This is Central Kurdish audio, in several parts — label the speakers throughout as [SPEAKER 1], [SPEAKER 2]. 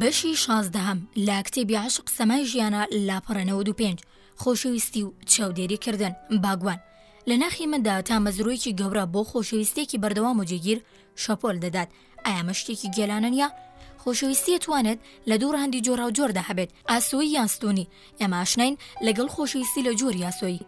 [SPEAKER 1] بەشی شازدەهەم لە کتێبی عشق سەمای ژیانە لاپەڕە 95 خۆشەویستی و چاودێری کردن باگوان لە ناخی مندا تا مەزرۆیکی گەورە بۆ خۆشەویستێکی بەردەوام و جێگیر شەپۆل دەدات ئایا ئەمە شتێکی گێلانە نیە؟ خۆشەویستی ئەتوانێت لە دوو ڕەهەندی جۆراوجۆردا هەبێت ئاسۆی یان ستونی ئێمە ئاشناین لەگەڵ خۆشەویستی لە جۆری یاسۆیی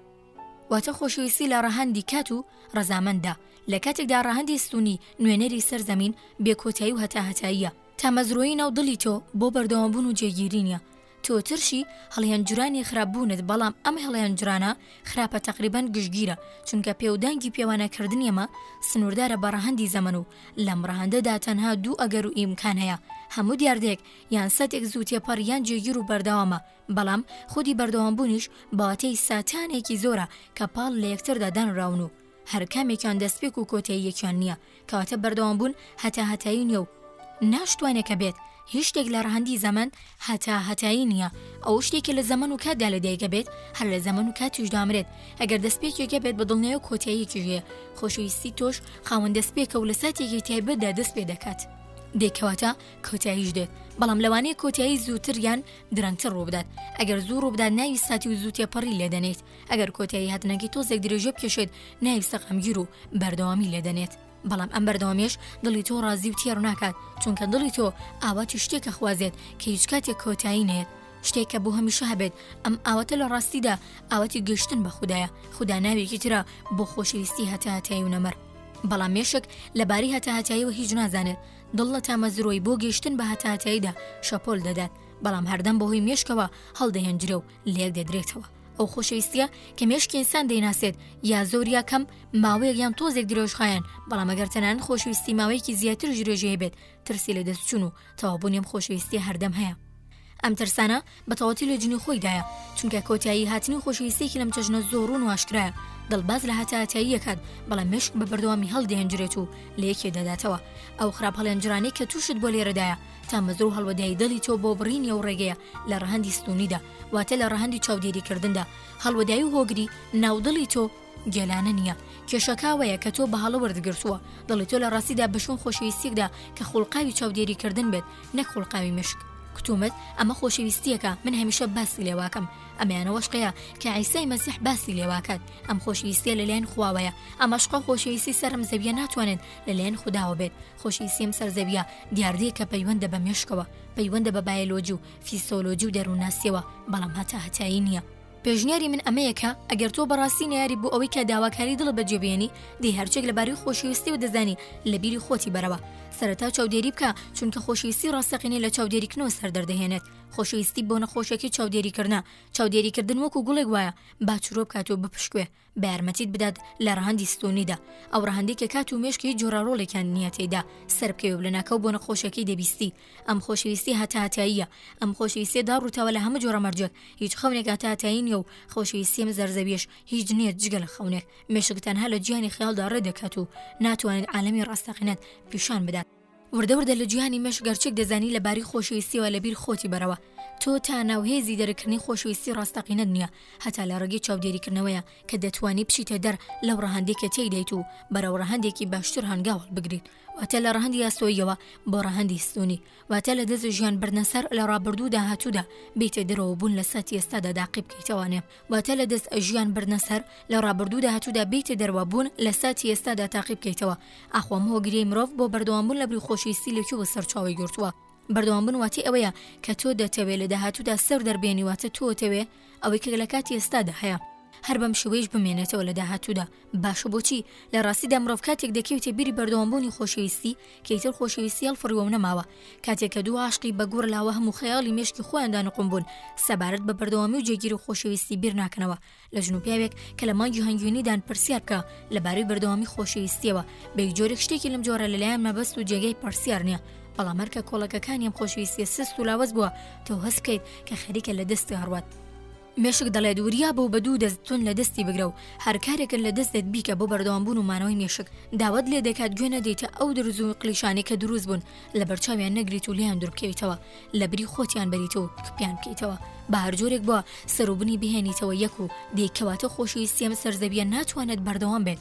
[SPEAKER 1] واتە خۆشەویستی لە ڕەهەندی کات و ڕەزامەنددا لە کاتێکدا ڕەهەندی ستونی نوێنەری سەر زەمین بێکۆتایی و هەتا هەتاییە تامەزرۆیی ناو دڵی تۆ بۆ بەردەوامبوون و جێگیری نیە تۆ ترشی هەڵهێنجرانی خراپ بوونت بەڵام ئەم هەڵهێنجرانە خراپە تەقریبەن گشتگیرە چونکە پێودانگی پێوانەکردنی ئەمە سنووردارە بە ڕەهەندی زەمەن و لەم ڕەهەندەدا تەنها دوو ئەگەر و ئیمکان هەیە هەموو دیاردەیەک یان سەتێک زوو تێپەڕ یان جێگیر و بەردەوامە بەڵام خودی بەردەوامبوونیش بە واتەی ساتانێکی زۆرە کە پاڵ لە یەکتردا دانراون و هەر کامێکیان دەستپێک و کۆتاییەکیان نییە کەواتە بەردەوام بوون هەتا هەتایی نیە و ناشتوانێت کە بێت هیچ شتێک لە ڕەهەندی زەمن هەتا هەتایی نییە ئەو شتێکە لە زەمن و کاتدا لە دایکە بێت هەر لە زەمن و کاتیش دامرێت ئەگەر دەستپێکێکە بێت بە دڵنێ و کۆتاییەکی هەیە خۆشەویستی تۆش خاوەن دەستپێکە و لە ساتێکی تایبەتدا دەست پێ دەکات. دێکەواتە کۆتاییش دێت بەڵام لەوانەیە کۆتایی زووتر یان درەنگتر ڕووبدات ئەگەر زوو ڕووبدات ناوی ساتی و زوو تێپەڕی لێدەنیت ئەگەر کۆتایی هاتنەکەی تۆزێک درێژە بکێشێت نایب سەقامگیر و بەردەوامی لێدەنێت بەڵام ئەم بەردەوامیش دڵی تۆ ڕازی و تێڕ ناکات چونکە دڵی تۆ ئاواتی شتێکە خوازێت کە هیچ کاتێک کۆتایی نێت شتێک کە بۆ هەمیشە هەبێت ئەم ئاوەتە لە ڕاستیدا ئاوەتی گەشتن بە خوددایە خوددا ناوێکی ترە بۆ خۆشەویستی هەتاتایی و نەمەر بەڵام مێشک لەبارەی هەتاتاییەوە هیچ نازانێت دڵ لە تامەزرۆی بۆ گەشتن بە هەتاتاییدا شەپۆل دەدات بەڵام هەردەم بەهۆی مێشکەوە هەڵدەهێنجرێ و لێک دەدرێتەوە ئەو خۆشەویستە کە مێشکی ئینسان دەیناسێت یا زۆر یا کەم ماوەیەک یان تۆزێک درێژخایەن بەڵام ئەگەر تەنان خۆشویستی ماوەیەکی زیاتر درێژەیە بێت ترسی لە دەستچون و تەوابوونیم خۆشویستی هەردەم هەیە ئەم ترسانە بەتەواتی لە جنی خۆیدایە چونکە کۆتایی هاتنی خۆشویستێکی لەم چەژنە زۆڕون واشکرایە دڵباز لە هاتاتاییەکات بەڵام مشک بە بەردەوامی هەڵدێنجرێت و لە یەکێ دەداتەوە ئەو خراپ هەڵێنجرانی کە تووشت بۆ لێرەدایە تامەزرۆ هەڵوەدەیەی دڵی تۆ بۆ بڕی نێو ڕێگەیە لە ڕەهەندی ستونیدا واتە لە ڕەهەندی چاودێریکردندا هەڵوەدایی و هۆگری ناودڵی تۆ گێلانە نییە کێشەکاوەیە کە تۆ بە هەڵە وەردگرتووە دڵی تۆ لە ڕاستیدا بەشون خۆشەویستیکدا کە خوڵقاوی چاودێریکردن بێت نەک خوڵقاوی مشک کتومت ئەمە خۆشەویستیەکە من هەمیشە باسی لێواکەم ئەمەیانەوەشقەیە کە ئایسای مەسیح باسی لێواکات ئەم خۆشویستە لەلایەن خواوەیە ئەمەشقا خۆشویستی سەرم زەویە ناتوانێت لەلایەن خودداوە بێت خۆشی سێم سەرزەویە دیاردەیەکە پەیوەندە بە مێشکەوە، پەیوەندە بە بایەلۆجی و فیسۆلۆجی و دەروونناسیەوە، بەڵام هەتاهەتایی نیە. پێشنیاری من ئەمەیە کە ئەگەر تۆ بەڕاستی نەیاریت بۆ ئەوەی کە داواکاری دڵت بەجێ بێنی، دەی هەرچێک لەبارەی خۆشەویستی و دەزانی لەبیری خۆتی بەرەوە. سەرەتا چاودێری بکە، چونکە خۆشەویستی ڕاستەقینەی لە چاودێریکردنەوە سەردەردەهێنێت. خۆشەویستی بۆ نەخۆشەکەی چاودێریکردنە. چاودێریکردن وەکو گوڵێک وایە با چرۆ بکات و بپشکوێ. بە یارمەتیت بدات لە ڕەهەندی ستونیدا ئەو ڕەهندی کە کات و مێشکی جۆرە ڕۆڵێکیان نیە تێدا سەربکەوێ لە ناکەو بۆ نەخۆشیەکەی دەبیستی ئەم خۆشەویستی هەتاهتاییە ئەم خۆشەویستێدا ڕوتەوە لە هەمە جۆرە مەرجێک هیچ خەونێک هەتاهتایی نیە و خۆشەویستیم زەرزەویش هیچ نیە جگە لە خەونێک مێشک تەنها لە جیانی خیالدا ڕێ دەکات و ناتوانێت عالەمی ڕاستەقینەت پیشان بدات وردە وردە لە جیهانی مەشق گەرچک دەزانی لە باری خۆشەویستیەوە لە بیر خۆتی بەرەوە تۆ تانا و هێزی دەرک کردنی خۆشەویستی ڕاستەقینەت نیە هەتا لە ڕێگەی چاودێری کردنەوەیە کە دەتوانی بچیتە دەر لەو ڕەهەندی کە تێیدایت و بەرەو ڕەهەندێکی باشتر هەنگاو هەڵبگریت واتە لە ڕەهەندی ئاسۆییەوە بۆ ڕەهەندی ستونی واتە لە دەست ژیان بردنە سەر لە ڕابردوو و داهاتوودا بێیتە دەرەوە و بوون لە ساتی ئێستادا داقی بکەیتەوە نێ واتە لە دەست ئەژیان بردنە سەر لە ڕابردوو داهاتوودا بیتە دەرەوە بوون لە ساتی ئێستادا تاقی بکەیتەوە ئاخۆ مهۆ گریەی مرۆڤ بۆ بەردەوامبوون لە بری خۆشەویستی لە کوێوە سەرچاوەی گرتووە بەردەوامبن واتی ئەوەیە کە تۆ دەتەوێ لە داهاتوودا سەر دەربێنی واتە تۆتەوێ ئەوەی کە لە کاتی ئێستادا هەیە هەر بەم شێوەیەش بمێنێتەوە لە داهاتوودا باشە بۆچی؟ لە ڕاستیدا مرۆڤ کاتێک دەکەوێتە بیری بەردەوام بوونی خۆشەویستی کە ئیتر خۆشەویستی هەڵفڕیوە و نەماوە، کاتێک کە دوو عاشقی بە گوڕ لاوە هەموو خەیاڵی مێشکی خۆیاندا نقوم بوون سەبارەت بە بەردەوامی و جێگیری و خۆشەویستی بیر ناکەنەوە لە ژن و پیاوێک کە لە مانگی هەنگوینیدان پرسیار بکە لە بارەی بەردەوامی خۆشەویستیەوە بە هیچ جۆرێک شتێکی لەم جۆرە لە لایان مەبەست و جێگای پرسیار نیە بەڵام هەر کە کۆڵەکەکانی ئەم خۆشەویستیە سست و لاوەز بووە تۆ هەست بکەیت کە خەریکە لە دەستت هەڕوات. مێشک دەڵێت وریا بە و بە دوو دەست توند لە دەستی بگرە و هەر کارێکت لە دەستت بیکە بۆ بەردەوامبوون و مانەوەی مێشک داوات لێ دەکات گوێ نەدەیتە ئەو درز و قلیشانەی کە دروست بوون لەبەرچاویان نەگریت و لێیان دوربکەویتەوە لەبری خۆتیان بەریت و کپیان بکەیتەوە بە هەر جۆرێک بووە سەروبنی بهێنیتەوە یەک و دەی کەواتە خۆشەویستیی ئەم سەرزەوییە ناتوانێت بەردەوام بێت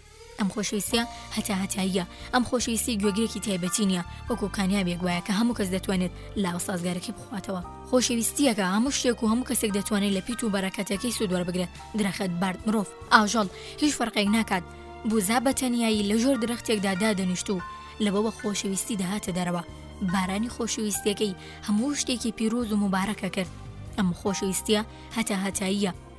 [SPEAKER 1] ئەم خۆشەویستیە هەتا هەتاییە ئەم خۆشەویستی گوێگرێکی تایبەتی نییە وەکو کانیابێک گوایە کە هەموو کەس دەتوانێت لاوە سازگارەکەی بخواتەوە خۆشەویستیەکە هەموو شتێک و هەموو کەسێک دەتوانێت لە پیت و بەرەکەتەکەی سوود وەربگرێت درەخت بارد مرۆڤ ئاژەڵ هیچ فەرقێک ناکات بوزا بە تەنایی لە ژۆر درەختێکدا دادەنیشت و لەوەوە خۆشەویستی دەهاتە دەرەوە بارانی خۆشەویستیەکەی هەموو شتێکی پیرۆز و مبارەکە کرد ئەم خۆشەویستیە هەتا هەتاییە